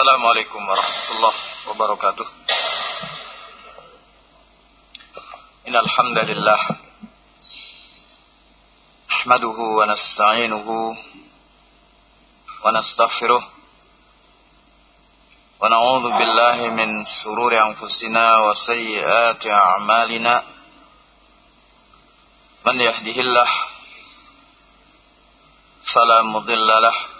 Assalamualaikum warahmatullahi wabarakatuh. Innal hamdalillah nahmaduhu wa nasta'inuhu wa nastaghfiruh. Wa na'udzu billahi min sururi anfusina wa sayyiati a'malina. Man yahdihillah fala mudilla lahu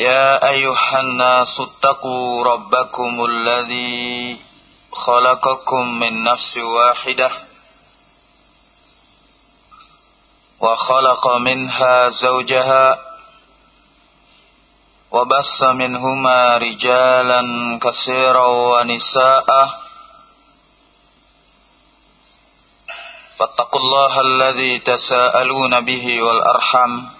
يا أيها الناس اتقوا ربكم الذي خلقكم من نفس واحدة وخلق منها زوجها وبس منهما رجالا كثيرا ونساء. فاتقوا الله الذي تساءلون به والأرحم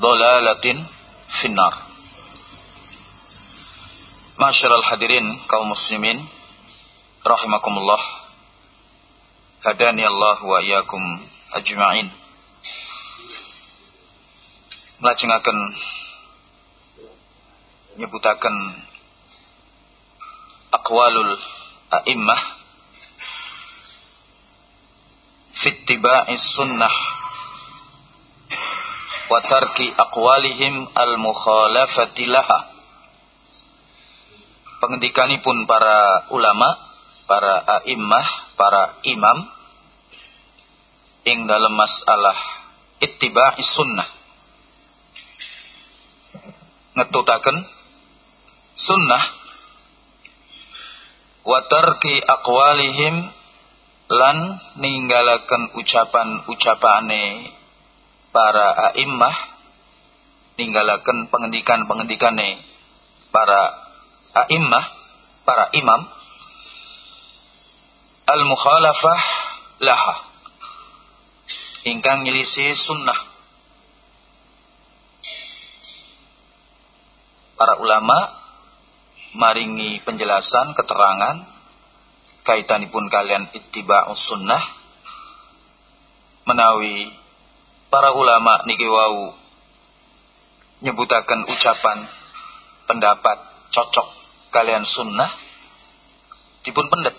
dolalatin finnar. Masyiral hadirin kaum muslimin rahimakumullah. Hadani Allah wa iyyakum ajma'in. Melajengaken nyebutaken aqwalul a'immah fittiba'is sunnah wa tarki aqwalihim al-mukhalafati laha. Pengendikanipun para ulama, para a'immah, para imam ing dalam masalah ittiba'is sunnah. Ngetutaken sunnah wa tarki aqwalihim lan ninggalaken ucapan-ucapane para a'immah ninggalaken pengendikan-pengendikane para a'immah, para imam al-mukhalafah laha ingkang nyelisi sunnah. Para ulama maringi penjelasan keterangan kaitanipun kalian ittiba'us sunnah menawi para ulama niki wau nyebutaken ucapan pendapat cocok kalian sunnah dipun pendet.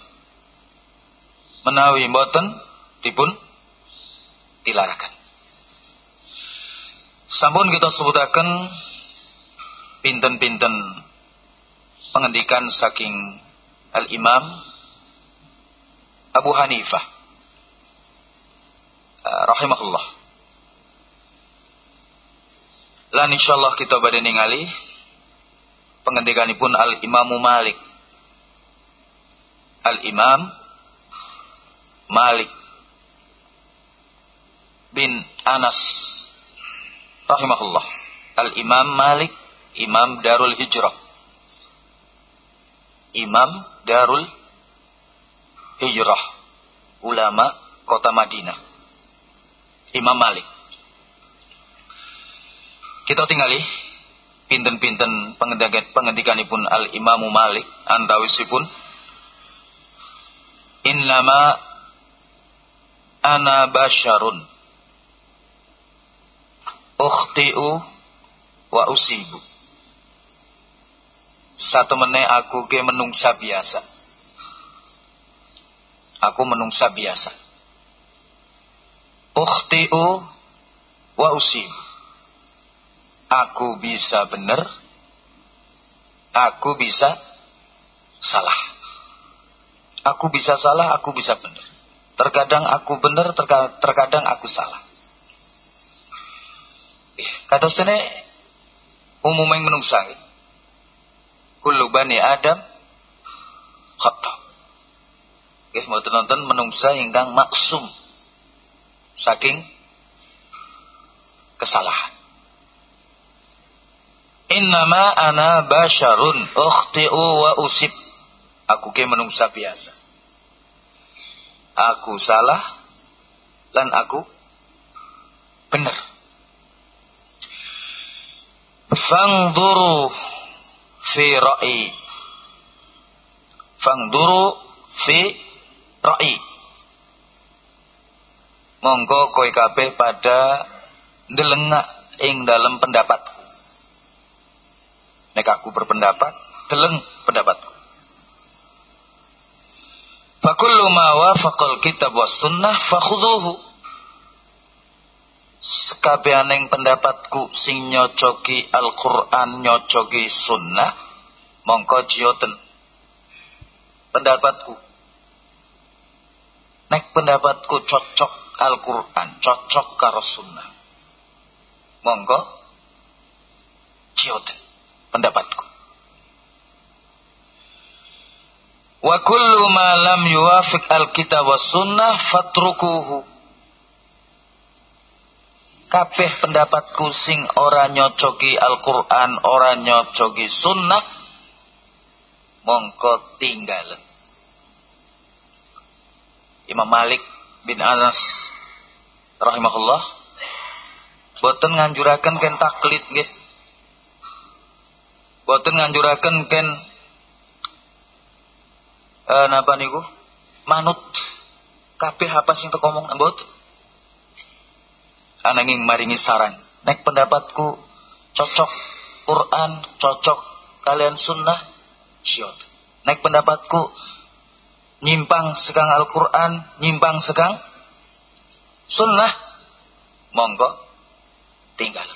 Menawi mboten dipun dilarakan sampun kita sebutaken pinten-pinten pengendikan saking al-imam Abu Hanifah rahimahullah Lan insyaallah kita badhe ningali pengendikanipun Al Imamu Malik. Al Imam Malik bin Anas rahimahullah. Al Imam Malik Imam Darul Hijrah. Imam Darul Hijrah. Ulama kota Madinah. Imam Malik kita tinggali pinten-pinten pengendikanipun Al Imamu Malik antawisipun. Innama ana basyarun ukhti'u wa usibu. Satu meneh aku ke menungsa biasa. Aku menungsa biasa. Ukhti'u wa usibu aku bisa benar. Aku bisa salah. Aku bisa salah aku bisa benar. Terkadang aku benar terkadang aku salah. Kata sini umum yang menungsa kullu bani adam khata Oke, mau nonton menungsa ingkang maksum. Saking kesalahan Innama ana basyarun ukhti'u wa usib. Aku ke menungsa biasa. Aku salah dan aku benar. Fangduru fi ra'i. Fangduru fi ra'i. Monggo kowe kabeh pada ndelengak ing dalam pendapatku. Nek aku berpendapat, deleng pendapatku. Fakullu ma wafaqal kitab was sunnah fakhudhuhu. Sekabianing pendapatku sing nyocoki Al-Qur'an nyocoki sunnah mongko jiyoten pendapatku nek pendapatku cocok Al-Qur'an cocok karo sunnah monggo jiyoten pendapatku. Wa kullu ma lam yuwafiq al-kitab sunnah fatrukuhu. Kabeh pendapatku sing ora nyocoki Al-Qur'an, ora nyocoki sunnah mongko tinggal. Imam Malik bin Anas rahimahullah boten nganjuraken ken taklid nggih boten nganjuraken ken eh napa niku? Manut. Kabeh apa sing teko omong boten ananging maringi saran. Nek pendapatku cocok Quran cocok kalian sunnah syot nek pendapatku nyimpang sekang Al-Quran nyimpang sekang sunnah monggo tinggal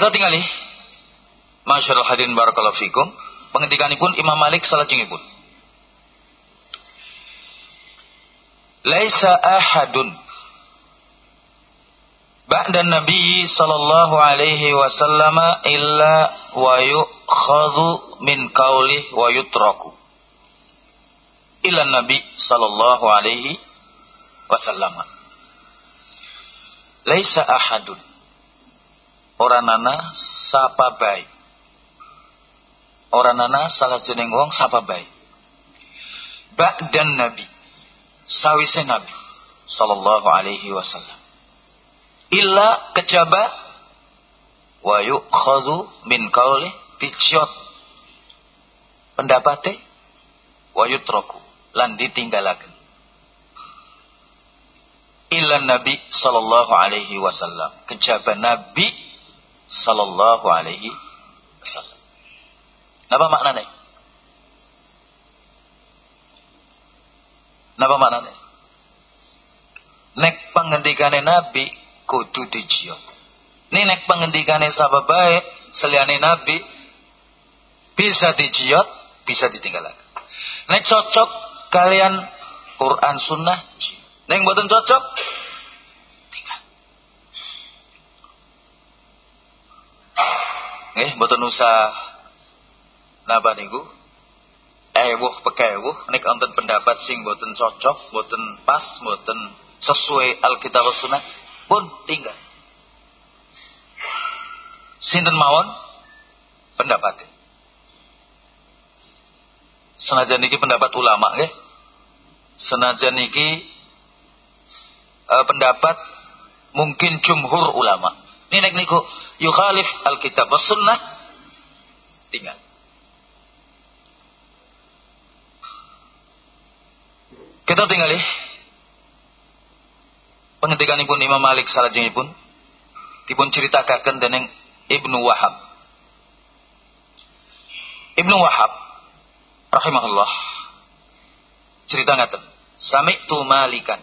Kita tinggali. Masyarul hadirin barakallahu fikum. Pengendikanipun Imam Malik salajengipun. Laisa ahadun ba'da Nabi sallallahu alaihi wasallam illa wa yukhadhu min qawli wa yutraku. Illa Nabi sallallahu alaihi wasallam. Laisa ahadun Orang nana sapa baik. Orang nana salah jeneng wong sapa baik. dan Nabi. Sawise Nabi. Sallallahu alaihi wasallam. Illa kejaba. Wa yukhadu min kauli diciot. Pendapatnya. Wa yutroku. Lan ditinggalakan. Illa Nabi sallallahu alaihi wasallam. Kejaba Nabi sallallahu alaihi wasallam. Napa maknanya? Napa maknanya? Nek pengendikane Nabi kudu dijiot. Ini nek pengendikane sahabat baik seliane Nabi bisa dijiot, bisa ditinggalkan. Nek cocok kalian Quran Sunnah, nek buatan cocok nggih mboten usah napa niku. Ewuh pekewuh nek wonten pendapat sing mboten cocok mboten pas mboten sesuai Alkitab Sunnah pun tinggal. Sinten mawon? Pendapat. Senajan niki pendapat ulama nggih. Senajan niki uh, pendapat mungkin jumhur ulama. Ini nek niku yukhalif alkitab was sunnah tinggal. Kita tinggali pun Imam Malik pun dipun ceritakan dening Ibnu Wahab. Ibnu Wahab rahimahullah cerita ngaten. Sami'tu Malikan.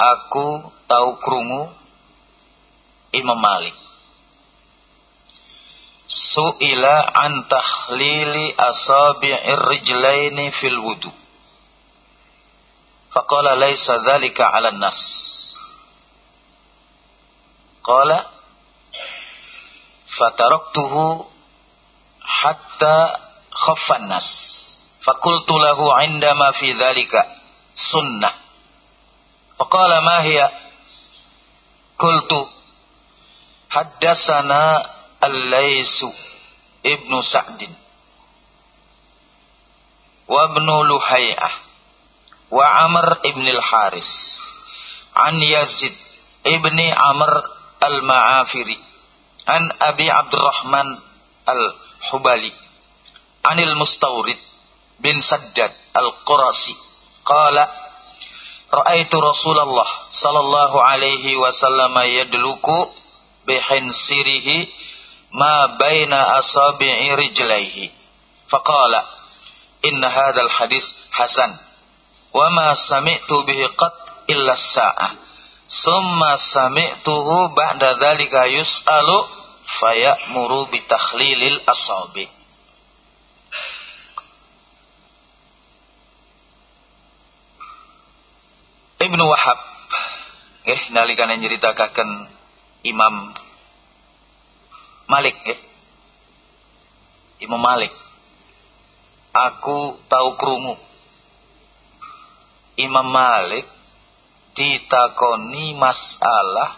Aku tahu krungu Imam Malik. Su'ila an tahlili asabi'ir rijlaini fil wudu. Faqala laisa dzalika 'ala nas. Qala fataraktuhu hatta khaffan nas. Fakultu lahu 'indama fi dzalika sunnah. Faqala ma hiya? Qultu haddatsana Al-Laisu ibnu Sa'din. Wa ibnu Luhay'ah. Wa Amr ibn al-Haris. An Yazid ibni Amr al-Ma'afiri. An Abi Abdurrahman al-Hubali. Anil Mustawrid bin Saddad al-Qurasi. Qala Ra'aitu Rasulullah sallallahu alaihi wasallam yadluku bihinsirihi ma baina asabi'i rijlaihi. Faqala inna hadzal hadis hasan. Wa ma sami'tu bihi qat illa sa'ah summa sami'tuhu ba'da dzalika yus'alu fayamuru bi takhlilil asabi. Ibnu Wahab nggih nalikane nyritakaken Imam Malik nggih Imam Malik. Aku tahu krungu Imam Malik ditakoni masalah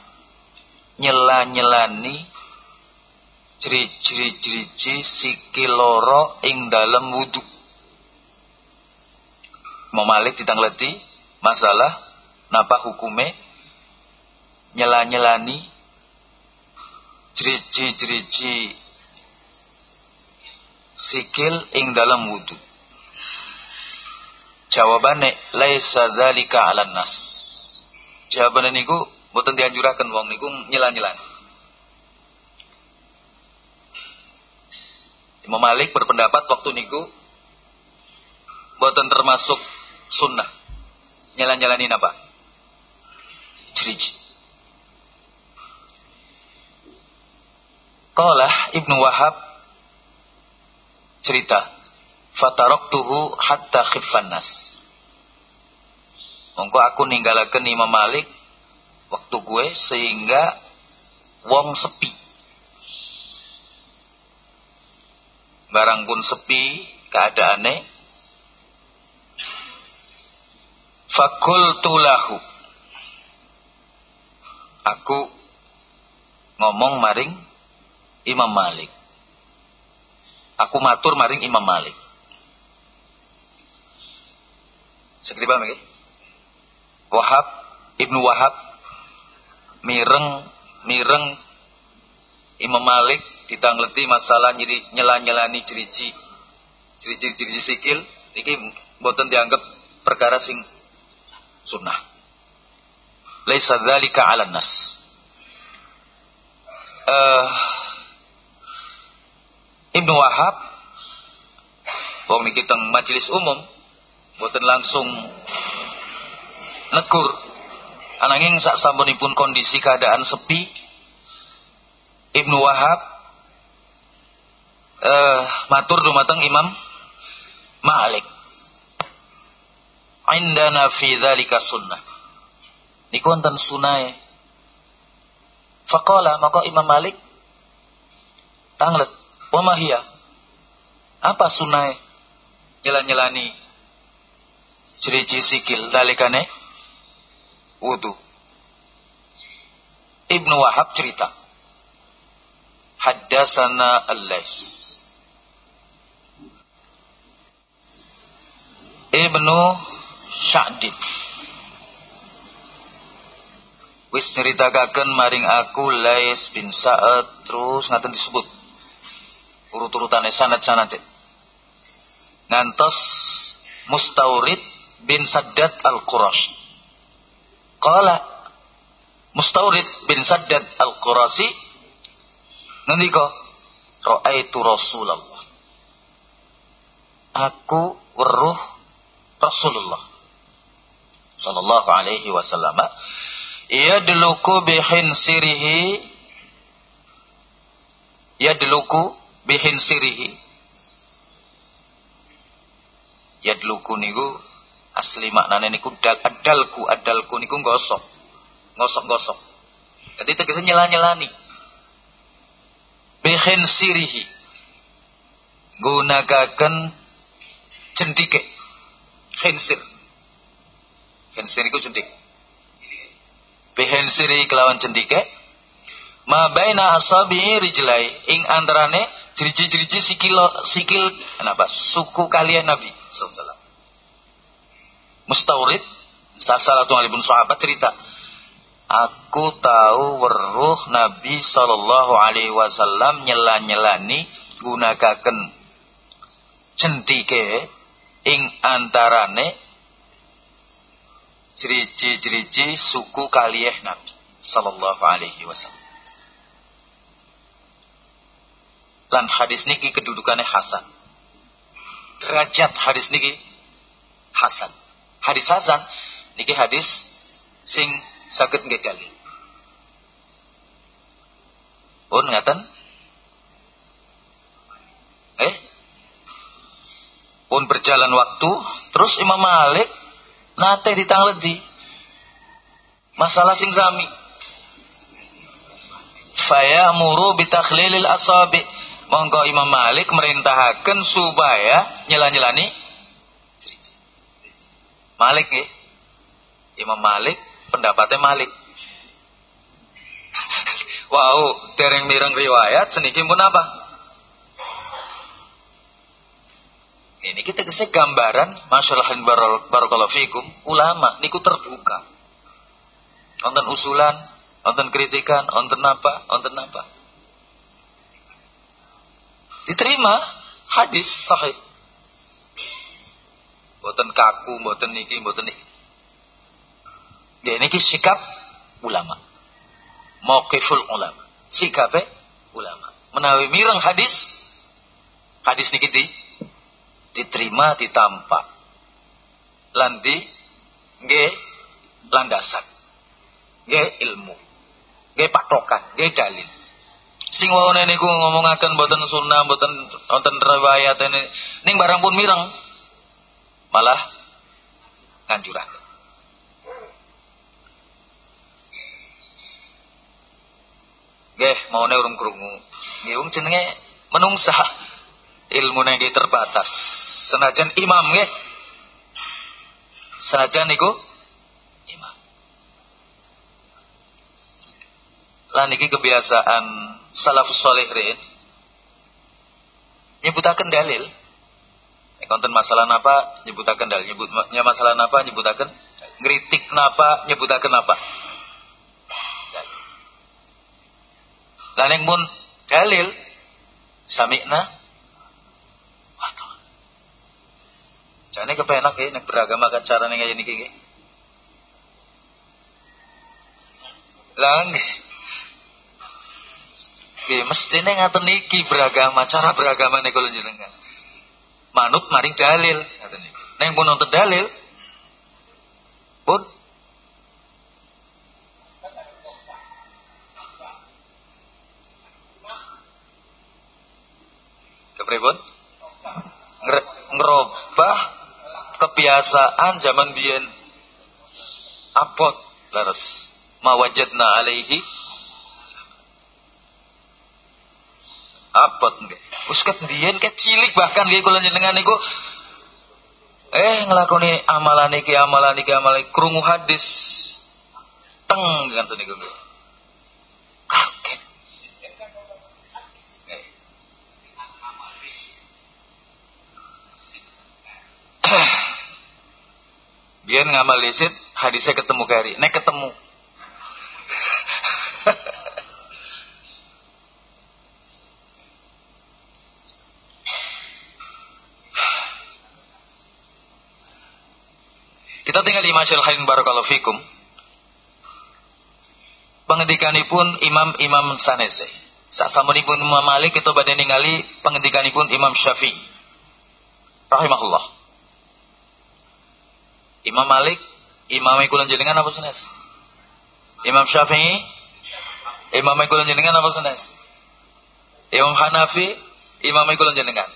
nyela-nyelani ciri-ciri sikil loro ing dalam wudu. Imam Malik ditangleti masalah napa hukume nyela-nyelani ciri-ciri sikil ing dalam wudu. Jawabane laisa dzalika 'alan nas. Jawabane niku mboten dianjuraken wong niku nyelan-nyelan. Imam Malik berpendapat waktu niku mboten termasuk sunnah. Nyelan-nyelanin apa? Ceriji. Qala Ibnu Wahab cerita fataraktuhu hatta khiffan nas. Mongko aku ninggalaken Imam Malik waktu gue sehingga wong sepi. Barang pun sepi keadaane fakultu lahu. Aku ngomong maring Imam Malik. Aku matur maring Imam Malik. Seperti paham ya? Wahab, Ibnu Wahab, mireng, mireng, Imam Malik ditangleti masalah nyeri nyela-nyelani cirici, ciri-ciri sikil, ini boten dianggap perkara sing sunnah. Laisa dzalika 'alan nas. Uh, Ibnu Wahab wong niki teng majelis umum boten langsung negur. Ananging sak sampunipun kondisi keadaan sepi Ibnu Wahab eh, matur dumateng Imam Malik. Indana fi dzalika sunnah. Niku wonten sunahe faqala maka Imam Malik tanglet wa mahia apa sunahe nyela-nyelani ciri-ciri sikil dalikane wudu. Ibnu Wahab cerita. Haddasana Al-Lais. Ibnu Sya'did. wis ceritakaken maring aku Lais bin Sa'ad terus ngaten disebut urut-urutane sanad-sanad ngantos Mustaurid bin Saddad al-Qurash. Qala Mustaurid bin Saddad al-Qurasi ngendika raaitu Rasulullah. Aku weruh Rasulullah. Sallallahu alaihi wasallam. Yadluku bihin sirihi yadluku bihin sirihi. Yadluku niku asli maknane niku dal adalku adalku niku gosok gosok-gosok jadi tegasnya nyela-nyelani. Bihin sirihi. Gunakaken jendike khinsir khinsir itu jendik bihinsiri kelawan jendike ma baina asabi rijlai. Ing antarane jeriji-jeriji sikil sikil kenapa suku kalian Nabi sallallahu Mustaurid salah satu alibun sahabat cerita aku tahu weruh Nabi sallallahu alaihi wasallam nyela-nyelani gunakaken jendike ing antarane jeriji-jeriji suku kaliyeh Nabi sallallahu alaihi wasallam. Lan hadis niki kedudukannya hasan. Derajat hadis niki hasan. Hadis hasan niki hadis sing sakit nggih dalil. Pun ngaten? Eh? pun berjalan waktu terus Imam Malik nate ditangledi masalah sing sami faya muru bitakhlilil asabi monggo Imam Malik merintahaken supaya nyela-nyelani Malik ya Imam Malik pendapatnya Malik wow dereng mireng riwayat seniki pun apa Ini kita kesek gambaran masyarakat barakallahu fikum ulama niku terbuka. Nonton usulan, nonton kritikan, nonton apa, nonton apa. Diterima hadis sahih. Boten kaku, boten niki, boten niki. Ya niki sikap ulama. Mauqiful ulama. Sikapnya ulama. Menawi mireng hadis, hadis niki di diterima ditampa landi nggih landasan nggih ilmu nggih patokan nggih dalil sing wawone niku ngomongaken boten sunnah boten wonten riwayat ning barang pun mireng malah nganjuraken Nggih, maune urung krungu. Nggih wong jenenge menungsa ilmu niki terbatas. Senajan imam nggih. Senajan niku imam. Niki kebiasaan salafus saleh rin nyebutaken dalil. Nek konten masalah napa nyebutaken dalil, nyebutnya masalah napa nyebutaken ngritik napa nyebutaken napa. Lah nek pun dalil sami'na Jane kepenak ya nek beragama kan carane kaya niki nggih. Lah nggih. Nggih mestine ngaten niki beragama, cara beragama kula jenengan. Manut maring dalil ngaten niki. Nek pun nonton dalil pun Kepripun? Ngerobah kebiasaan zaman biyen apot laras mawajadna alaihi apot nggih. Wis biyen ket cilik bahkan nggih kula jenengan niku. Eh nglakoni amalan iki amalan iki amalan krungu hadis. Teng ngoten niku nggih. Biar ngamal lisit hadisnya ketemu kari. Nek ketemu. Kita tinggal di masyarakat halim barakallahu fikum. Pengendikanipun imam-imam sanese. Sasamunipun Imam Malik itu badhe ningali pengendikanipun Imam Syafi'i. Rahimahullah. Imam Malik, Imam kula jenengan apa sanes? Imam Syafi'i, Imam kula jenengan apa sanes? Imam Hanafi, Imam kula jenengan.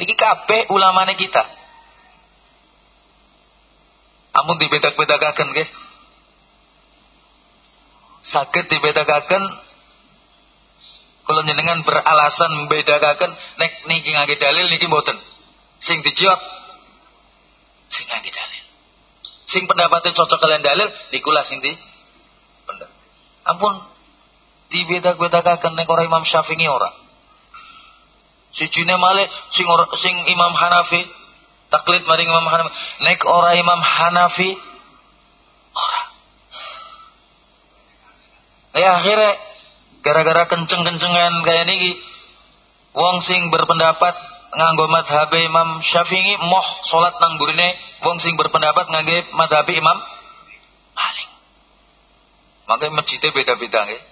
Niki kabeh ulamane kita. Amun dibedak-bedakaken nggih. Saged dibedakaken kula jenengan beralasan membedakaken nek niki ngangge dalil niki mboten. Sing dijiot sing ngangge dalil. Sing pendapatnya cocok kalian dalil nikulah sing di Ampun dibedak-bedakaken nek ora Imam Syafi'i ora. Sijine malih sing or, sing Imam Hanafi taklid maring Imam Hanafi nek ora Imam Hanafi ora. Ya akhirnya gara-gara kenceng-kencengan kayak niki wong sing berpendapat nganggo madhab Imam Syafi'i moh salat nang burine wong sing berpendapat ngangge madhab Imam Malik. Makanya masjidnya beda-beda nggih.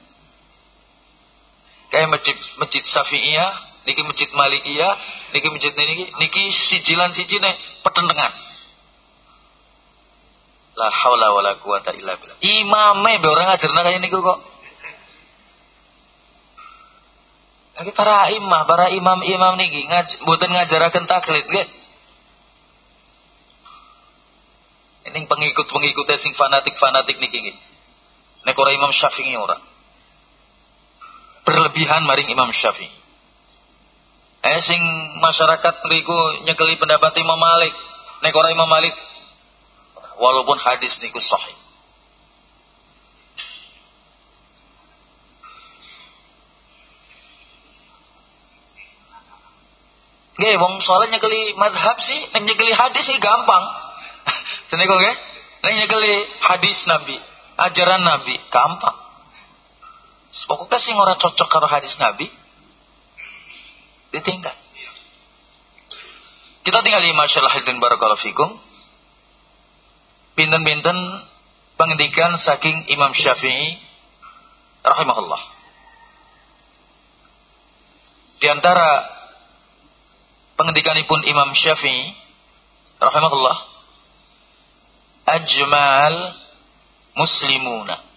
Kayak masjid masjid Syafi'iyah, niki masjid Malikiyah, niki masjid niki niki sijilan sijine petentengan. La haula wala quwata illa billah. Imame be orang ngajarna kayak niku kok. Lagi para imam, para imam-imam niki ngaj mboten ngajaraken taklid nggih. Ini pengikut-pengikutnya sing fanatik-fanatik niki nggih. Nek ora Imam Syafi'i ora. Berlebihan maring Imam Syafi'i. Eh masyarakat niku nyekeli pendapat Imam Malik. Nek ora Imam Malik walaupun hadis niku sahih. Nggih, wong saleh nyekeli madhab sih, nek nyekeli hadis sih gampang. Kok nggih? Nek nyekeli hadis Nabi, ajaran Nabi, gampang. Pokoknya sih ora cocok karo hadis Nabi, ditinggal. Kita tinggal di masyarakat dan barakallahu fikum. Pinten-pinten pengendikan saking Imam Syafi'i rahimahullah. Di antara pengendikanipun Imam Syafi'i rahimahullah ajmal muslimuna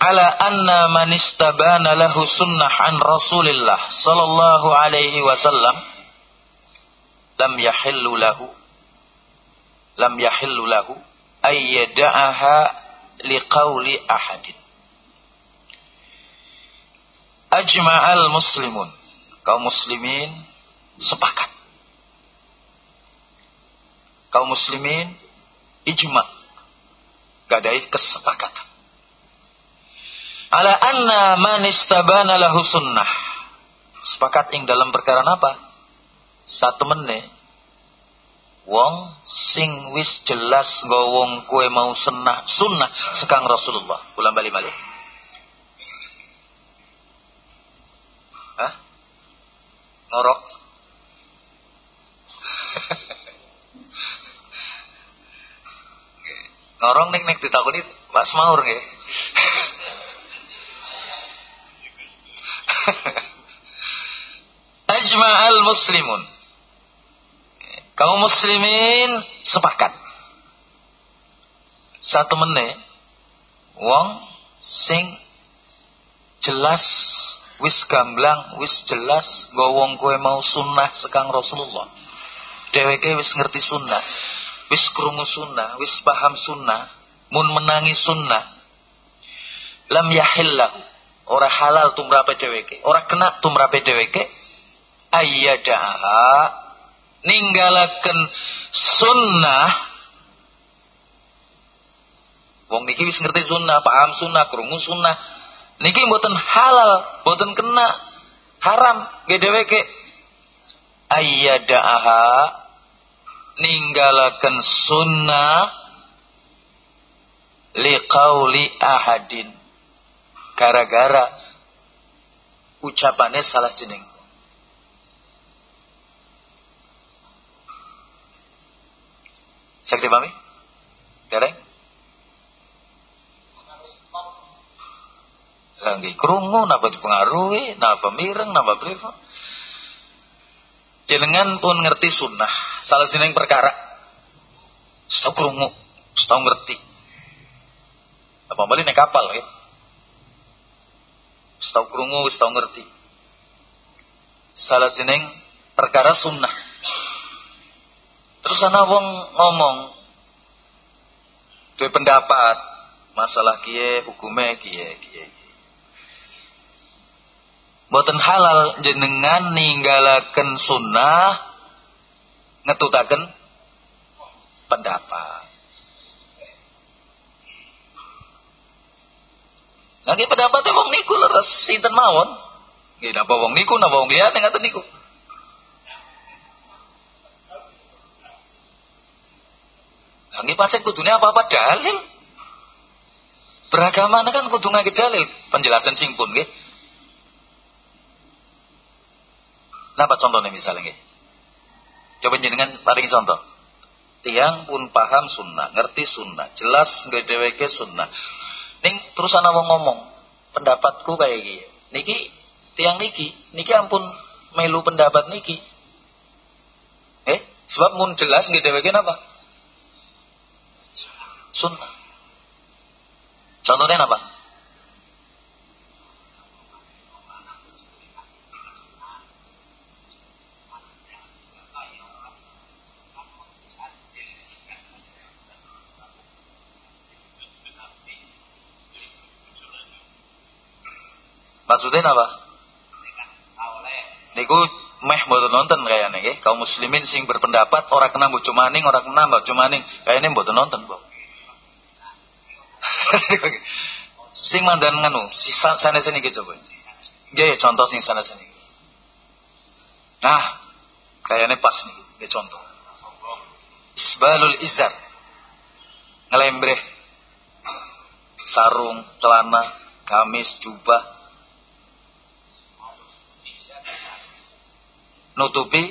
ala anna man istabana lahu sunnah an Rasulillah sallallahu alaihi wasallam lam yahillu lahu lam yahillu lahu ay yada'aha liqauli ahadin ajma'al muslimun kaum muslimin sepakat. Kaum muslimin ijma. Gadai kesepakatan. Ala anna man istabana lahu sunnah. Sepakat ing dalam perkara apa? Satu menit. Wong sing wis jelas gowong kue mau sunnah sunnah sekang Rasulullah. Ulang balik balik. ngorok ngorong nek nek ditakoni Pak Semaur nggih Ajma'al muslimun kaum muslimin sepakat satu menit wong sing jelas wis gamblang, wis jelas gowong kowe mau sunnah sekang Rasulullah. Dheweke wis ngerti sunnah, wis krungu sunnah, wis paham sunnah, mun menangi sunnah. Lam yahillahu, ora halal tumrape dheweke, ora kena tumrape dheweke. Ayyadaha ninggalaken sunnah. Wong niki wis ngerti sunnah, paham sunnah, krungu sunnah, niki mboten halal, mboten kena haram gedeweke ayyada'aha ninggalaken sunnah. Liqauli ahadin gara-gara ucapannya salah sining Sakti pahami? Dereng? Lagi kerungu, napa dipengaruhi, napa mireng, napa priva. Jenengan pun ngerti sunnah. Salah yang perkara. Setau kerungu, setau ngerti. Apa balik naik kapal Setau kerungu, setau ngerti. Salah yang perkara sunnah. Terus ana wong ngomong duwe pendapat masalah kiye hukume kiye kiye. Boten halal jenengan ninggalaken sunnah ngetutaken pendapat. Lagi pendapatnya wong niku leres sinten mawon. Nggih napa wong niku napa wong liya ngaten niku. Nggih pacek kudune apa-apa dalil. Beragama kan kudu ngake dalil, penjelasan sing pun nggih. Napa contohnya misalnya nggih? Coba jenengan paling contoh. Tiang pun paham sunnah, ngerti sunnah, jelas nggak deweke sunnah. Ning terus ana wong ngomong, pendapatku kayak gini. Niki tiang niki, niki ampun melu pendapat niki. Eh, sebab mun jelas nggak deweke apa? Sunnah. Contohnya apa? Maksudnya apa? Niku meh mboten nonton kayaknya nggih. Kaum muslimin sing berpendapat orang kena maning, ora kena maning. Kayaknya mboten nonton, Bu. sing mandan nganu, si sana sini gitu coba. Nggih ya contoh sing sana sini. Nah, kayaknya pas nih, ya contoh. Isbalul izar. Ngelembreh sarung, celana, gamis, jubah. Nutupi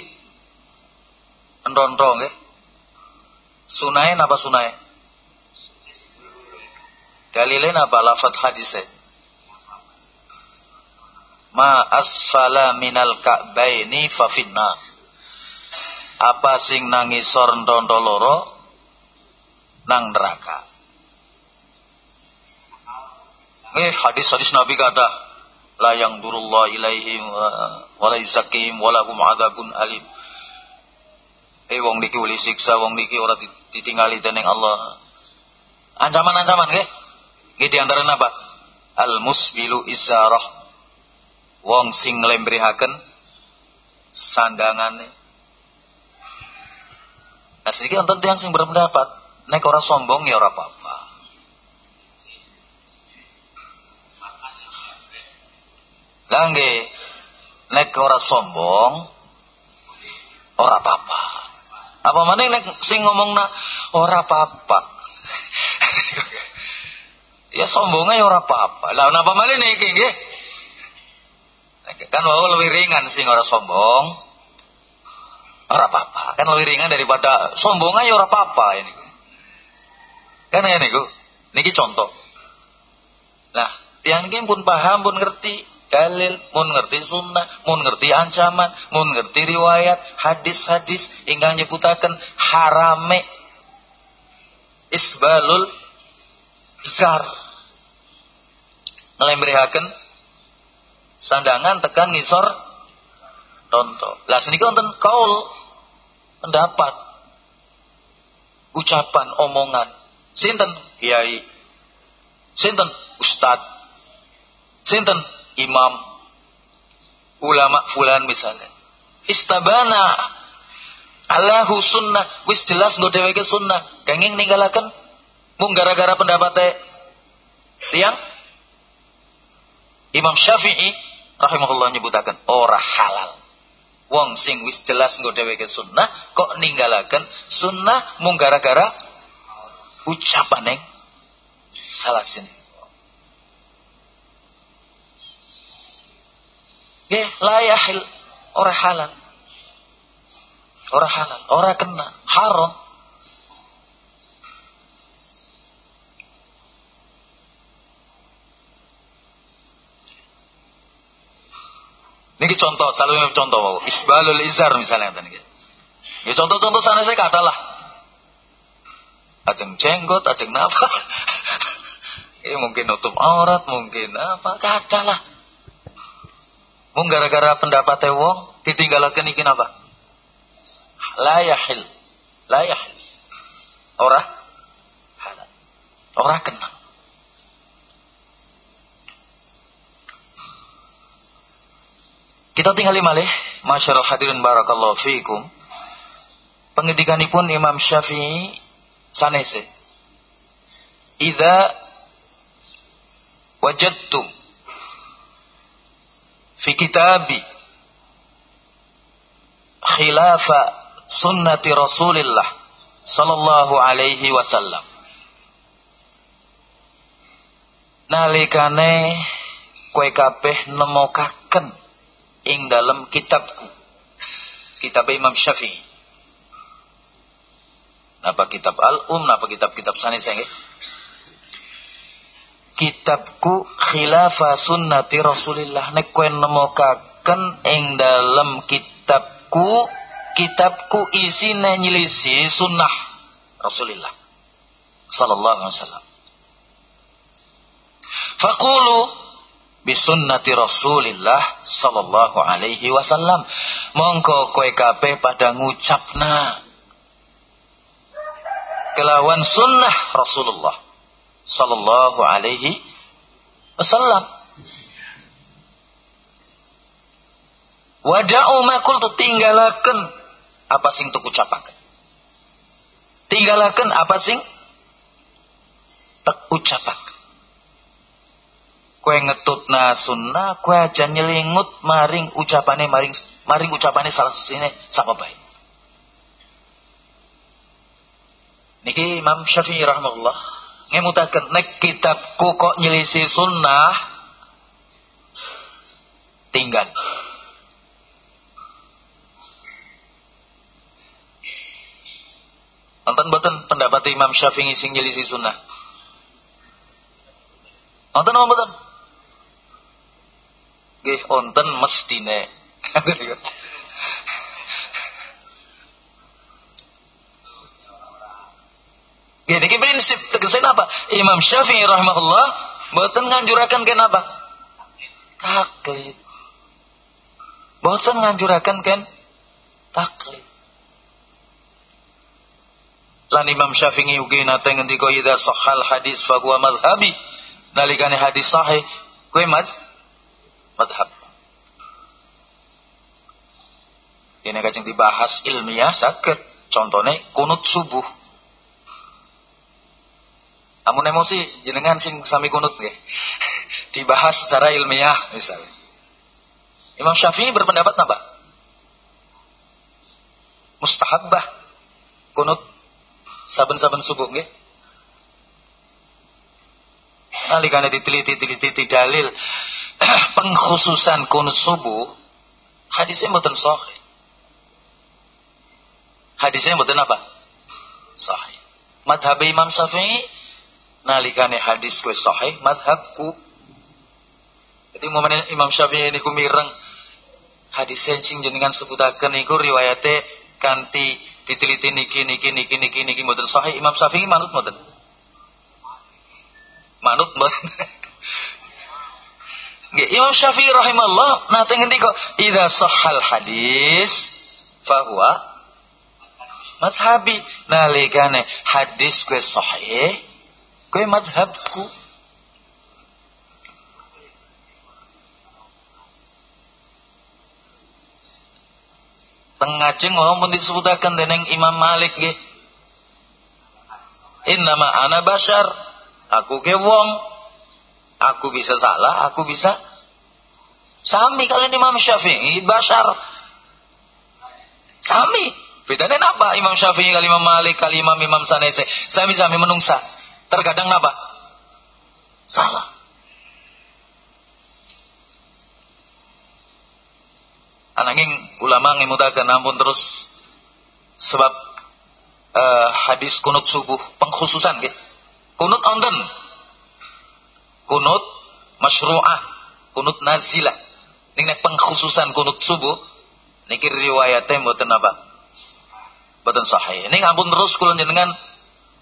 endontong ya. Sunai apa sunai? Dalilnya apa lafad hadisnya? Ma asfala minal ka'baini fafinna. Apa sing nangisor ndondo loro nang neraka. Eh hadis-hadis Nabi kata la yang durullah ilaihim wa la yuzakihim wa lahum adzabun alim. Eh wong niki uli siksa wong niki ora ditinggali dening Allah. Ancaman-ancaman nggih. Ini di antara apa? Al musbilu isarah. Wong sing lembrihaken sandangane. Nah sedikit untuk yang sing berpendapat, nek ora sombong ya ora apa-apa. Lah nek ora sombong ora apa-apa. Apa mana nek sing ngomongna ora apa-apa. Ya sombongnya ya ora apa-apa. Lah napa malih niki nggih? Kan wau lebih ringan sing ora sombong. Ora apa-apa. Kan lebih ringan daripada sombongnya ya ora apa-apa ini. Kan ya niku. Niki contoh. Nah, tiang pun paham pun ngerti dalil, pun ngerti sunnah, pun ngerti ancaman, pun ngerti riwayat, hadis-hadis ingkang nyebutaken harame isbalul besar ngelembrehaken sandangan tekan ngisor tonto lah sini wonten kaul pendapat ucapan omongan. Sinten kiai? Sinten ustad sinten imam ulama fulan misalnya istabana Allahu sunnah wis jelas nggo dheweke sunnah kenging ninggalaken Mung gara-gara pendapatnya tiang Imam Syafi'i rahimahullah nyebutakan ora halal. Wong sing wis jelas nggo dheweke sunnah kok ninggalaken sunnah mung gara-gara ucapan salah sini. Nggih, la yahil ora halal. Ora halal, ora kena, haram. Niki contoh, selalu contoh, isbalul izar misalnya tadi. Ya contoh-contoh sana saya kata lah, Ajeng jenggot, ajeng napa? Ya, ini mungkin nutup aurat, mungkin apa, Kata lah. Mung gara-gara pendapat wong ditinggalaken iki napa? La yahil. La yahil. Ora halal. Ora kenal. Kita tinggal malih, masyarakat hadirin barakallahu fiikum. Pendidikanipun Imam Syafi'i sanese. Idza wajadtum fi kitabi khilafa sunnati Rasulillah sallallahu alaihi wasallam. Nalikane kowe kabeh nemokaken ing dalam kitabku. Kitab Imam Syafi'i. Napa kitab Al-Um, napa kitab-kitab sanes nggih? Kitabku khilafa sunnati Rasulillah nek kowe nemokaken ing dalam kitabku kitabku isine nyilisi sunnah Rasulillah sallallahu alaihi wasallam. Faqulu bisunnati Rasulillah sallallahu alaihi wasallam. Mongko kowe kabeh pada ngucapna kelawan sunnah Rasulullah sallallahu alaihi wasallam. Wada'u ma qultu tinggalaken apa sing tuku ucapaken. Tinggalaken apa sing tek ucapaken kue na sunnah kue aja nyelingut maring ucapane maring maring ucapane salah susine sapa baik niki Imam Syafi'i rahimahullah ngemutaken nek kitabku kok nyelisi sunnah tinggal Nonton boten pendapat Imam Syafi'i sing nyelisi sunnah. Nonton apa boten? Nggih onten mestine. Gini ki prinsip tegesin apa? Imam Syafi'i rahimahullah mboten nganjuraken ken apa? Taklid. Mboten nganjuraken ken taklid. Lan Imam Syafi'i ugi nate ngendika idza sahal hadis fa huwa madhhabi. Nalikane hadis sahih kuwi madhhab madhab. Ini kajeng dibahas ilmiah sakit. Contohnya kunut subuh. Amun emosi jenengan sing sami kunut nggih. dibahas secara ilmiah misalnya. Imam Syafi'i berpendapat apa? Mustahabbah kunut saben-saben subuh nggih. Nalikane diteliti-teliti dalil pengkhususan kunut subuh hadisnya mboten sahih. Hadisnya mboten apa? Sahih. Madhab Imam Syafi'i nalikane hadis kue sahih madhabku. Jadi momen Imam Syafi'i ini kumireng hadis sing jenengan sebutaken niku riwayate kanti diteliti niki niki niki niki niki mboten sahih Imam Syafi'i manut mboten? Manut mboten? Imam Syafi'i rahimahullah nate ngendika idza sahhal hadis fahuwa madhabi nalikane hadis kue sahih kue madhabku Tengajeng pun disebutaken dening Imam Malik nggih. Innama ana bashar. Aku ke wong Aku bisa salah, aku bisa sami kalian Imam Syafi'i, Bashar. Sami. Bedanya apa? Imam Syafi'i kali Imam Malik kali Imam Imam Sanese. Sami-sami menungsa. Terkadang apa? Salah. Ananging ulama ngimutakan ampun terus sebab uh, hadis kunut subuh pengkhususan gitu. Kunut onten kunut masyru'ah, kunut nazilah. Ini nek pengkhususan kunut subuh niki riwayatnya mboten apa? Mboten sahih. Ini ngampun terus kula jenengan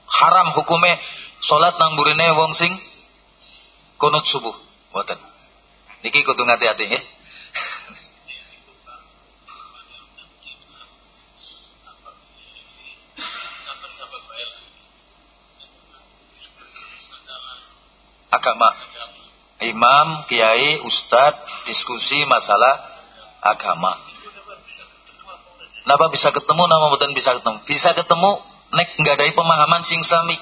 haram hukume salat nang burine wong sing kunut subuh. Mboten. Niki kudu ngati-ati nggih. agama imam, kiai, ustadz, diskusi masalah agama. Kenapa bisa ketemu, nama bukan bisa ketemu? Bisa ketemu, nek nggak ada pemahaman sing sami.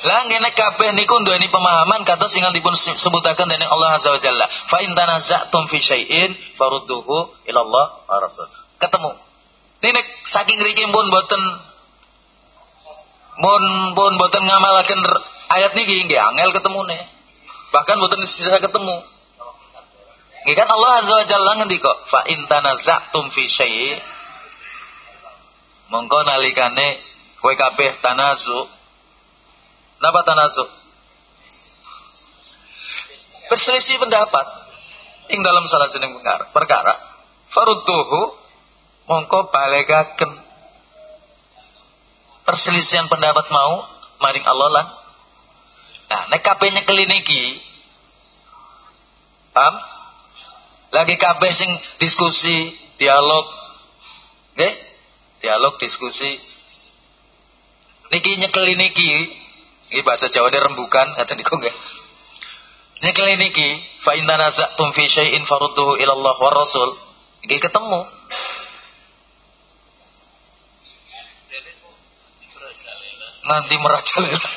Lah ngene kabeh niku ini pemahaman kata sing dipun sebutaken dening Allah Azza wa Jalla. Fa in tanaza'tum fi syai'in farudduhu ila Allah wa Rasul. Ketemu. Ini nek saking riki pun boten Mun pun boten ngamalaken ayat niki nggih angel ketemune. Bahkan boten bisa ketemu. Nggih kan Allah Azza wa Jalla ngendika, "Fa in tanaza'tum fi syai' mongko nalikane kowe kabeh tanazu. Napa tanazu? Berselisih pendapat ing dalam salah jeneng perkara. Farudduhu mongko balegaken perselisihan pendapat mau maring Allah lah. Nah, nek kabeh nyekel niki paham? Lagi kabeh sing diskusi, dialog. Nggih? Dialog, diskusi. Niki nyekel niki, iki bahasa Jawa dia rembukan kata niku nggih. Nyekel niki, fa in tanaza'tum fi syai'in farudduhu ila Allah war Rasul. Iki ketemu. nanti merajalela.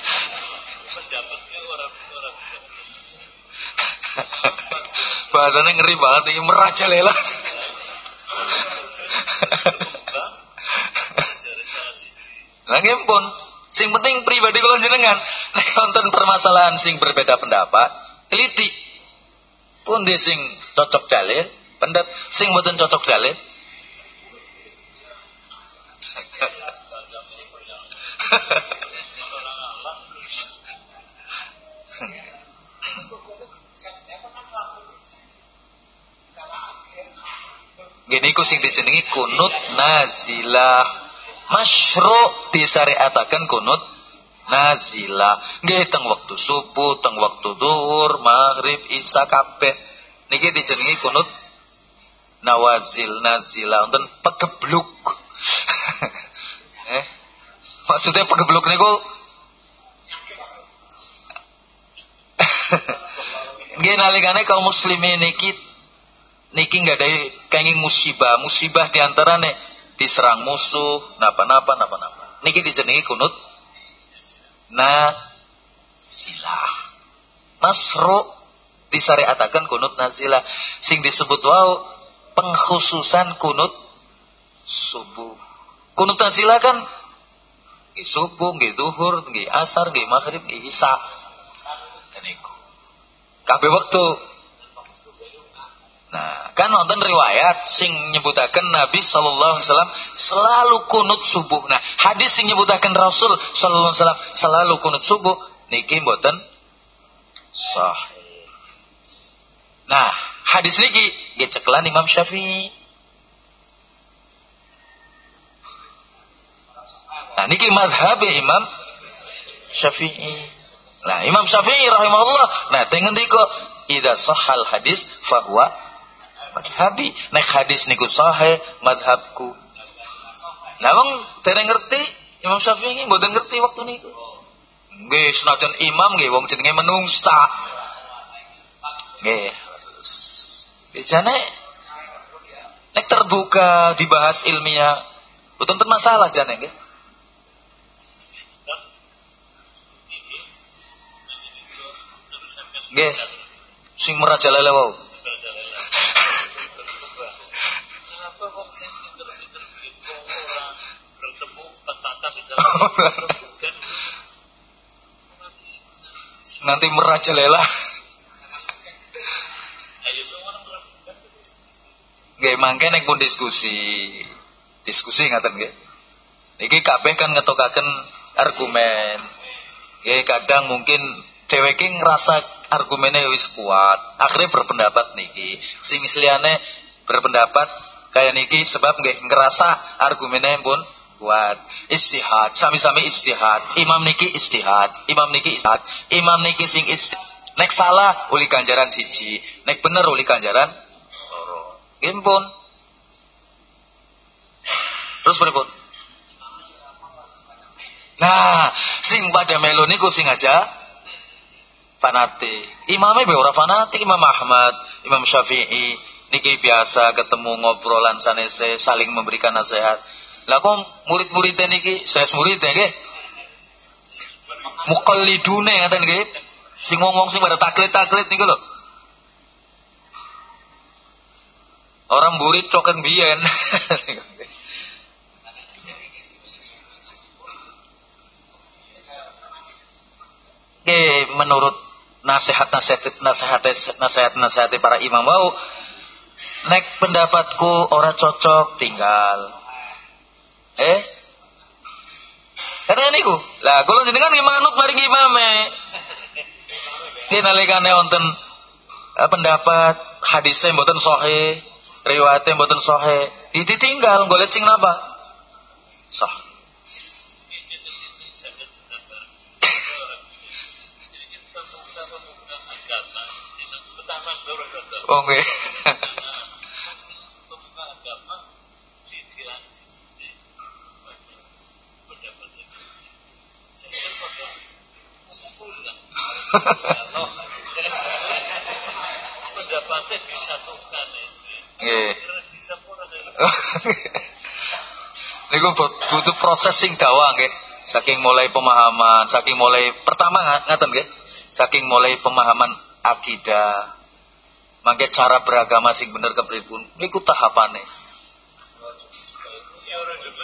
Bahasanya ngeri banget ini merajalela. Lagi pun, sing penting pribadi kalau jenengan, nonton permasalahan sing berbeda pendapat, teliti. Pun di sing cocok dalil, pendapat sing mboten cocok dalil, Gini ku sing dijenengi kunut nazilah. Masyru disyariataken kunut nazilah. Nggih teng waktu subuh, teng waktu duhur, maghrib, isya kabeh. Niki dijenengi kunut nawazil nazilah wonten pegebluk. eh Maksudnya pegebluk niku Nggih nalikane kaum muslimin niki niki nggak ada kenging musibah, musibah diantarane diserang musuh, napa-napa napa-napa. Niki dijenengi kunut na silah. Masru disyariataken kunut nazilah sing disebut wau pengkhususan kunut subuh. Kunut nazilah kan nggih subuh, nggih duhur, nggih asar, nggih maghrib, nggih isya. Kabeh wektu. Nah, kan nonton riwayat sing nyebutaken Nabi sallallahu alaihi wasallam selalu kunut subuh. Nah, hadis sing nyebutaken Rasul sallallahu alaihi wasallam selalu kunut subuh niki mboten sah. Nah, hadis niki nggih cekelan Imam Syafi'i. Nah niki madhab Imam Syafi'i. Nah Imam Syafi'i rahimahullah. Nah dengan diko ida sahal hadis fahuwa madhabi. Nah hadis niku sahih madhabku. Nah wong tereng ngerti Imam Syafi'i mboten ngerti waktu niku. Nggih senajan imam nggih wong jenenge menungsa. Nggih. Biasane nek terbuka dibahas ilmiah, betul masalah jane nggih. Nggih. Sing merajalela wau. Nanti merajalela. Nggih mangke nek pun diskusi. Diskusi ngaten nggih. Iki kabeh kan ngetokaken argumen. Nggih kadang mungkin dheweke ngerasa argumennya wis kuat. Akhirnya berpendapat niki. Sing liyane berpendapat kayak niki sebab nggih ngerasa argumennya pun kuat. Istihad, sami-sami istihad. Imam niki istihad, imam niki istihad. Imam niki sing istihad. Nek salah uli ganjaran siji, nek bener uli ganjaran loro. Nggih pun. Terus berikut. Nah, sing pada melu niku sing aja fanatik. Imamnya be ora fanatik, Imam Ahmad, Imam Syafi'i, niki biasa ketemu ngobrolan sanese saling memberikan nasihat. Lah kok murid-muridnya niki, saya muridnya nggih. Mukallidune ngaten nggih. Sing ngomong sing pada taklit-taklit niku lho. Orang murid coken biyen. Oke, menurut nasihat-nasihat nasihat nasihat-nasihat para imam wau nek pendapatku ora cocok tinggal. Eh? Karena niku. Lah kalau jenengan manut maring imame. Ki nalikane wonten eh, pendapat hadisnya mboten sahih, riwayatnya mboten sahih, ditinggal golek sing napa? Sah. Oh nggih. Pendapatnya disatukan Nggih. Niku butuh processing dawa nggih. Saking mulai pemahaman, saking mulai pertama ngaten nggih. Saking mulai pemahaman akidah. Mangke cara beragama sing bener kepripun niku tahapane.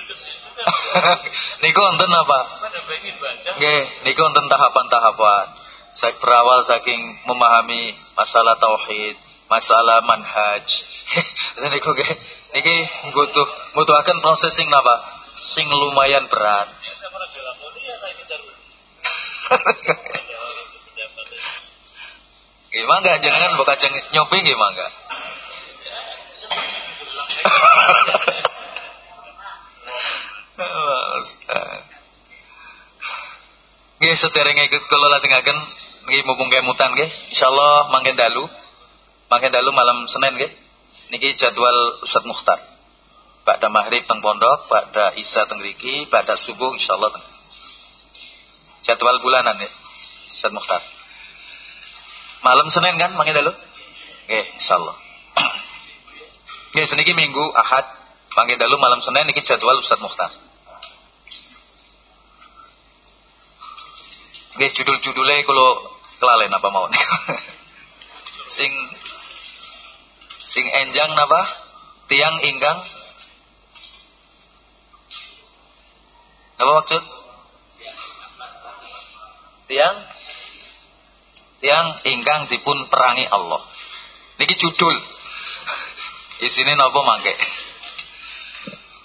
niku wonten apa? Nggih, niku wonten tahapan-tahapan. Saya berawal saking memahami masalah tauhid, masalah manhaj. niku nggih niki butuh butuhaken processing napa? Sing lumayan berat. Gimana enggak jangan buka gimana? Nggih sederenge kula lajengaken nggih mumpung kemutan nggih insyaallah mangke dalu. Mangke dalu malam Senin nggih. Niki jadwal Ustaz Mukhtar. Ba'da maghrib teng pondok, ba'da isya teng mriki, ba'da subuh insyaallah teng. Jadwal bulanan ya. Ustaz Mukhtar. Malam Senin kan mangke dalu? Nggih insyaallah. Nggih seniki Minggu Ahad mangke dalu malam Senin niki jadwal Ustaz Mukhtar. Guys judul-judulnya kalau kelalen apa mau sing sing enjang napa? Tiang ingkang Apa maksud? Tiang Tiang ingkang dipun perangi Allah. Niki judul. Isine napa mangke?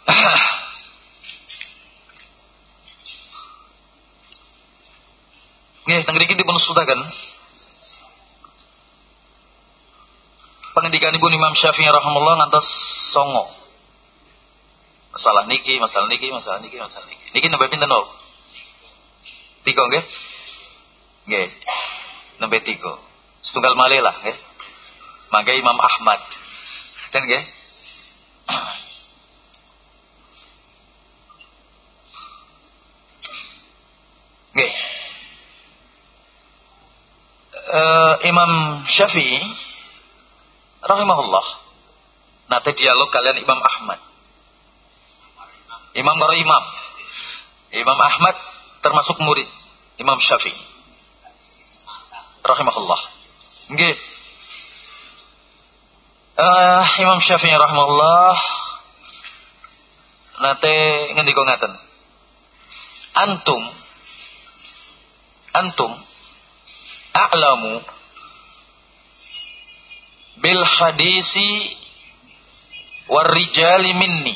Nggih, teng mriki dipun sudaken. Pengendikanipun Imam Syafi'i rahimahullah ngantos songo. Masalah niki, masalah niki, masalah niki, masalah niki. Niki nembe pinten lho? Tiga nggih? Nggih. Nembe tiga. Setunggal malih lah nggih. Mangke Imam Ahmad. Nggih. Nggih uh, Imam Syafi'i rahimahullah. Nanti dialog kalian Imam Ahmad. Imam para imam Imam Ahmad termasuk murid Imam Syafi'i. Rahimahullah. Nggih. Uh, Imam Syafi'i rahimahullah. Nate ngendika ngaten. Antum antum a'lamu bil hadisi war rijali minni.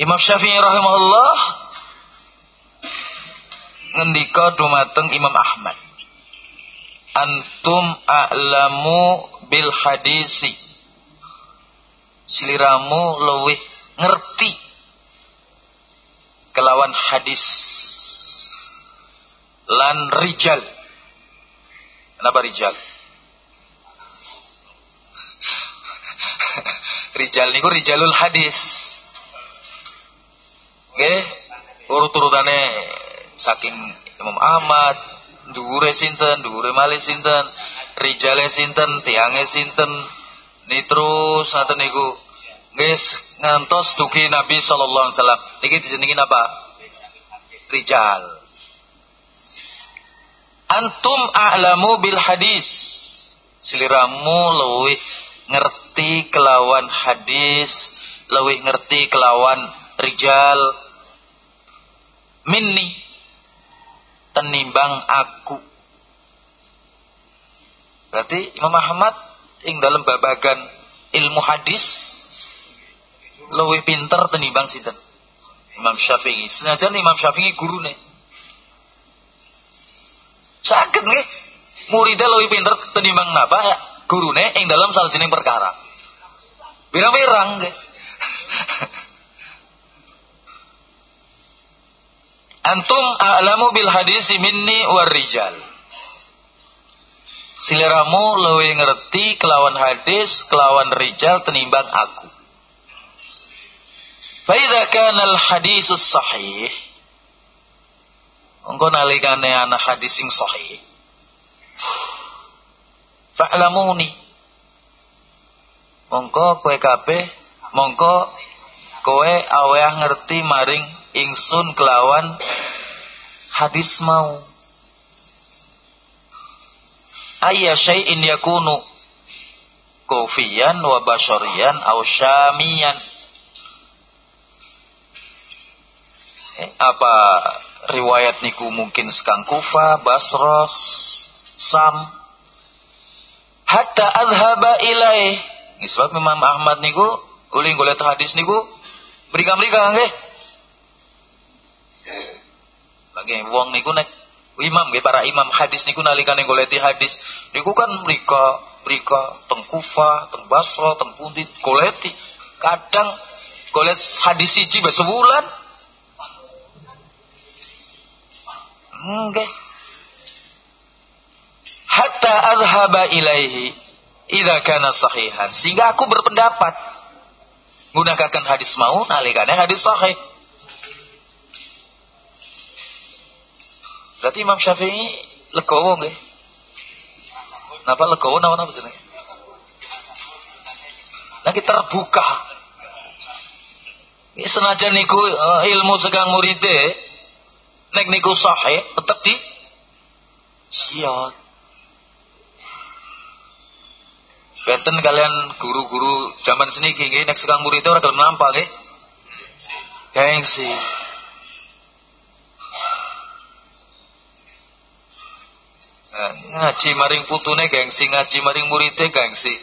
Imam Syafi'i rahimahullah ngendika dumateng Imam Ahmad. Antum a'lamu bil hadisi. Siliramu luwih ngerti kelawan hadis. Lan rijal kenapa rijal? Rijal niku rijalul hadis. Nggih urut-urutane saking Imam Ahmad dhuwure sinten dhuwure malih sinten rijale sinten tiange sinten ni terus niku. Nggih ngantos dugi Nabi sallallahu alaihi wasallam. Niki dijenengi apa rijal antum a'lamu bil hadis. Siliramu luwih ngerti kelawan hadis luwih ngerti kelawan rijal. Minni tenimbang aku. Berarti Imam Ahmad ing dalam babagan ilmu hadis lebih pinter tenimbang sinten? Imam Syafi'i. Senajan Imam Syafi'i gurune sakit nih muridnya lebih pinter tenimbang apa ya gurune ing dalam salah sini perkara pirang-pirang nggih Antum a'lamu bil hadisi minni warijal. Siliramu luwe ngerti kelawan hadis, kelawan rijal tenimbang aku. Faidha kana al hadisus sahih. Engko nalikane ana hadis sing sahih. Fa'lamuni. Mongko kowe kabeh mongko kowe aweh ngerti maring ingsun kelawan hadis mau ayya syai'in yakunu kufiyan wa basyariyan aw eh, apa riwayat niku mungkin sekang Kufa, Basra, Sam. Hatta adhaba ilaih. Sebab Imam Ahmad niku uling golek hadis niku mereka-mereka nggih. Lagi wong niku nek imam nggih para imam hadis niku nalikane goleti hadis. Niku kan mrika mrika teng Kufah, teng Basra, teng pundi goleti. Kadang golet hadis siji be Nggih. Hatta azhaba ilaihi idza kana sahihan. Sehingga aku berpendapat gunakan hadis mau nalikane hadis sahih. Berarti Imam Syafi'i legowo nggih. Napa legowo napa napa jenenge? Lagi terbuka. Ini senajan niku uh, ilmu segang muride nek niku sahih tetep di siot. Benten kalian guru-guru zaman sini nggih nek segang murid ora gelem nampak nggih. Gengsi. ngaji maring putune gengsi ngaji maring muridé gengsi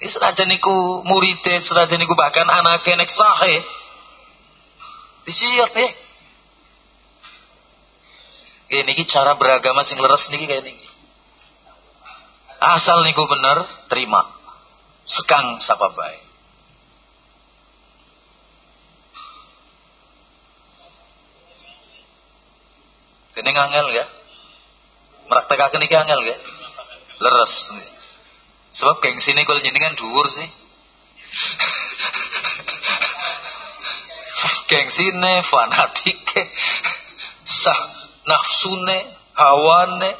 ini senajan niku muridé senajan niku bahkan anaknya nek sahih disiat nih ini ki cara beragama sing leres niki kayak niki asal niku bener terima sekang sapa baik Ini angel ya. Meraktekake niki angel ya. Leres. Sebab gengsi ini kalau jenengan dhuwur sih. Gengsine, fanatike, sah nafsune, hawane,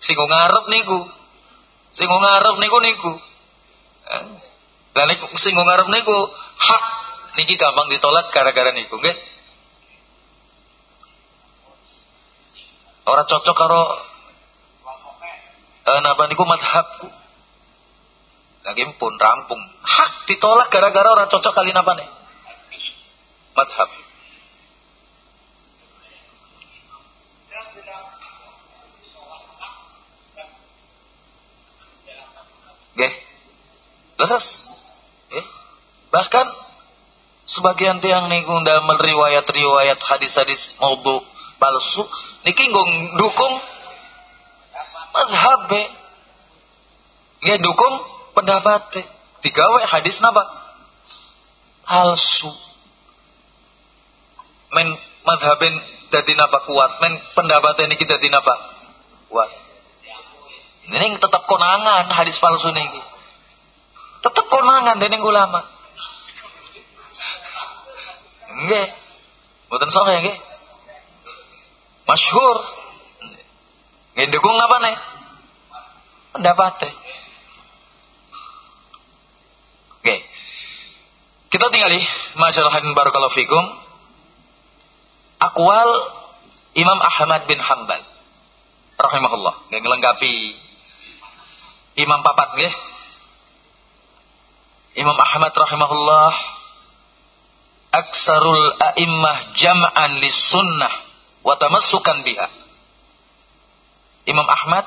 sing ngarep niku. Sing ngarep niku niku. Lah niku sing ngarep niku hak niki gampang ditolak gara-gara niku nggih. Orang cocok karo eh, napa niku madhabku. Lagi pun rampung. Hak ditolak gara-gara orang cocok kali napa nih? Madhab. Oke. Leres. Eh. Bahkan sebagian tiang niku ndamel riwayat-riwayat hadis-hadis maudhu palsu niki nggo dukung mazhab nggih dukung pendapat digawe hadis napa palsu men madhabin dadi napa kuat men pendapat niki dadi napa kuat ini tetap konangan hadis palsu niki tetap konangan dening ulama Nggih. Mboten ya nggih. Masyhur. Nggih dukung apa nih? Pendapatnya. Oke. Kita tinggali hadin barakallahu fikum. Akwal Imam Ahmad bin Hambal rahimahullah nggih ngelengkapi Imam papat nggih. Imam Ahmad rahimahullah aksarul a'immah jam'an lis sunnah wa tamassukan biha. Imam Ahmad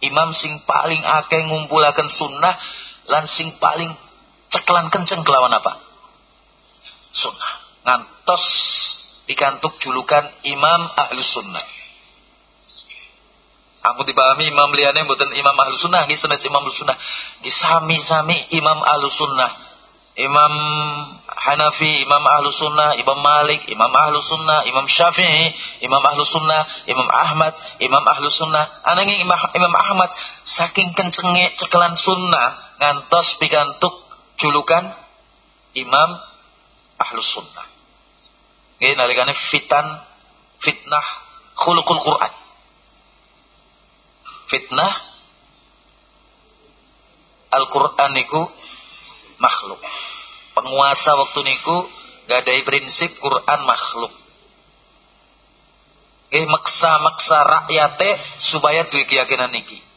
imam sing paling akeh ngumpulaken sunnah lan sing paling ceklan kenceng kelawan apa? Sunnah. Ngantos pikantuk julukan Imam Ahlus Sunnah. Aku dipahami imam liyane mboten imam Ahlus Sunnah, nggih senes imam Ahlus Sunnah. Nggih sami-sami imam Ahlus Sunnah. Imam Hanafi, Imam Ahlu Sunnah, Imam Malik, Imam Ahlu Sunnah, Imam Syafi'i, Imam Ahlu Sunnah, Imam Ahmad, Imam Ahlu Sunnah. Anangin Imam, Ahmad saking kencenge cekelan sunnah ngantos pikantuk julukan Imam Ahlu Sunnah. Ini nalikane fitan fitnah khuluqul Quran. Fitnah Al-Quran niku makhluk. Penguasa waktu niku gak ada prinsip Quran makhluk. Eh maksa-maksa rakyate supaya duwe keyakinan niki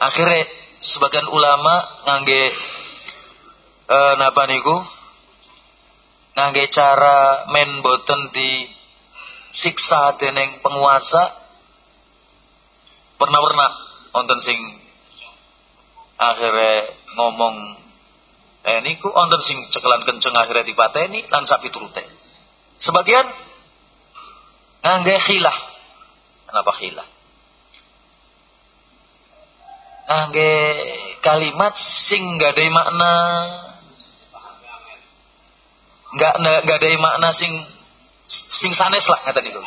akhirnya sebagian ulama ngangge eh, napa niku ngangge cara men boten di siksa dening penguasa pernah-pernah wonten sing akhirnya ngomong eh niku wonten sing cekelan kenceng akhirnya dipateni lan sapi turute. Sebagian ngangge khilah. Kenapa khilah? Ngangge kalimat sing gak ada makna nggak nggak ada makna sing sing sanes lah kata niku.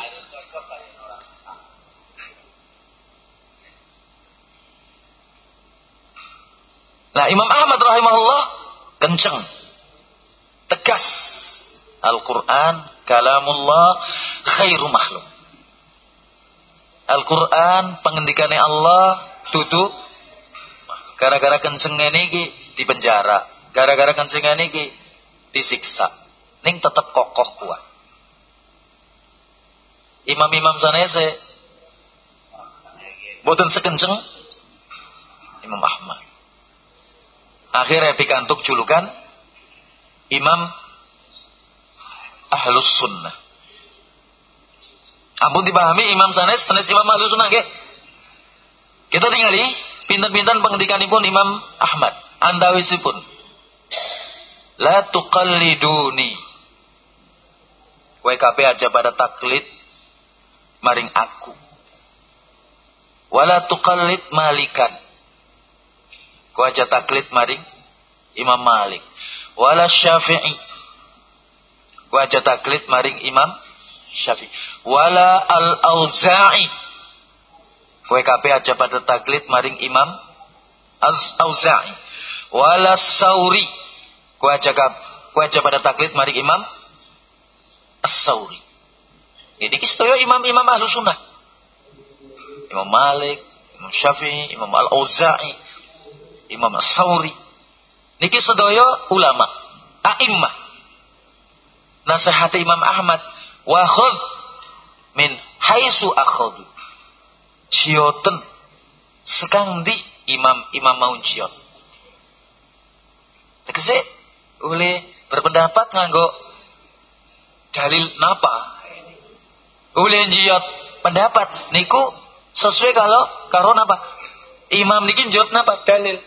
Nah Imam Ahmad rahimahullah kenceng. Tegas. Al-Quran kalamullah khairu makhluk. Al-Quran pengendikannya Allah tutu gara-gara kencengnya niki di penjara gara-gara kencengnya niki disiksa ning tetap kokoh kuat imam-imam sanese boten sekenceng Imam Ahmad akhirnya pikantuk julukan Imam Ahlus Sunnah. Ampun dipahami Imam Sanes, Sanes Imam Ahlus Sunnah ke? Kita tinggali pintan-pintan pengendikanipun Imam Ahmad. Antawisipun. La tuqalliduni. WKP aja pada taklid maring aku. Wala tuqallid malikan Ku aja taklid maring Imam Malik. Wala Syafi'i. Ku aja taklid maring Imam Syafi'i. Wala Al-Auza'i. Kabeh aja pada taklid maring Imam Az-Auza'i. Wala Sauri. Kue aja kue aja pada taklid maring Imam As-Sauri. Ini kistoyo imam-imam ahlu sunnah. Imam Malik, Imam Syafi'i, Imam Al-Auza'i, Imam Sauri. Niki sedaya ulama, a'immah. Nasihat Imam Ahmad, wa khudh min haisu akhadu. Cioten sekang di imam-imam mau ciot. Tegese oleh berpendapat nganggo dalil napa? Oleh jiot pendapat niku sesuai kalau karo napa? Imam niki jiot napa? Dalil.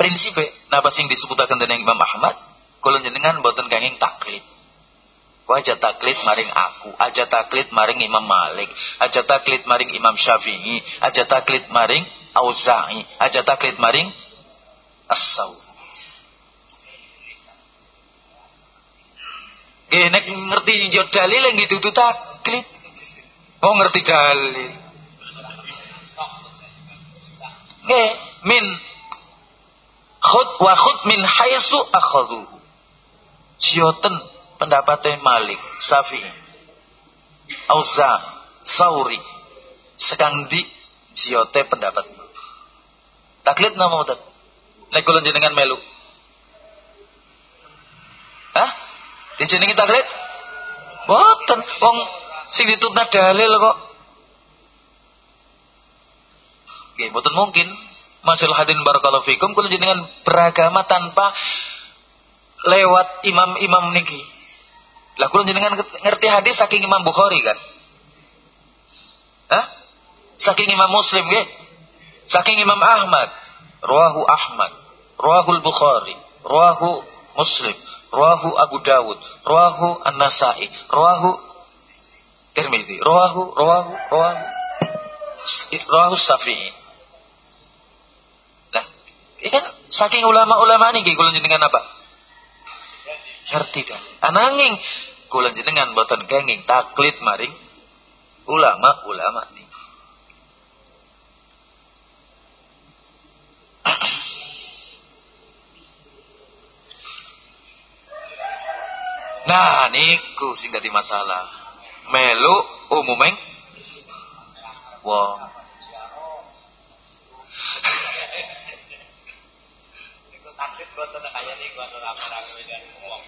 prinsipe napa sing disebutaken dening Imam Ahmad kula jenengan boten kenging taklid aja taklid maring aku, aja taklid maring Imam Malik, aja taklid maring Imam Syafi'i, aja taklid maring Auza'i, aja taklid maring As-Saw. Genek ngerti jo dalil yang gitu tuh taklid. Oh ngerti dalil. Nge, min khud wa khud min haisu akhadhu. Sioten pendapatnya Malik, Syafi'i, Auza, Sauri, sekang di siote pendapat. Taklid nama mutat. Nek jenengan melu. Hah? Dijenengi taklid? Boten, wong sing dituntut dalil kok. Oke, boten mungkin Masyaallah hadin barakallahu fikum kula jenengan beragama tanpa lewat imam-imam niki. Lah kula jenengan ngerti hadis saking Imam Bukhari kan? Hah? Saking Imam Muslim nggih. Saking Imam Ahmad, rawahu Ahmad, rawahul Bukhari, rawahu Muslim, rawahu Abu Dawud, rawahu An-Nasa'i, rawahu Tirmidzi, rawahu rawahu rawahu rawahu Syafi'i. Nah, ini kan saking ulama-ulama ini kula jenengan apa? Ngerti kan? Ananging kula jenengan boten kenging taklid maring ulama-ulama ni. Nah, niku sing dadi masalah. Melu umumeng wong. Niku taklid boten kaya niku anu rame-rame wong.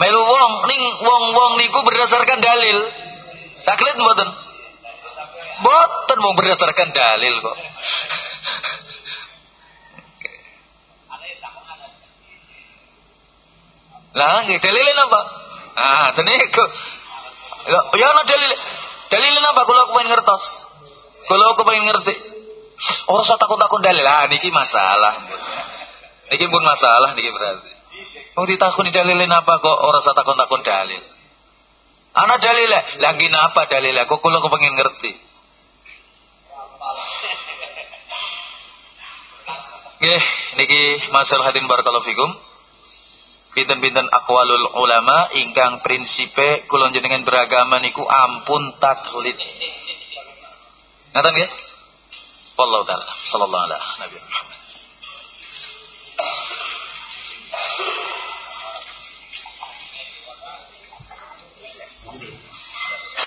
Melu wong ning wong-wong niku berdasarkan dalil. Taklid mboten? Mboten mau berdasarkan dalil kok. Lah nggih dalile napa? Ah, teniku. Ya ana dalil. Dalile napa kula kepengin ngertos? Kula kepengin ngerti. Ora usah takut-takut dalil. Ah niki masalah. Niki pun masalah niki berarti. Wong ditakoni dalile napa kok ora usah takon-takon dalil. Ana dalile, lagi napa dalile? Kok kula kepengin ngerti. Nggih, niki masalah hadin barakallahu fikum. Pinten-pinten akwalul ulama ingkang prinsipe kula jenengan beragama niku ampun taklid. Ngaten nggih? Wallahu taala sallallahu alaihi wasallam.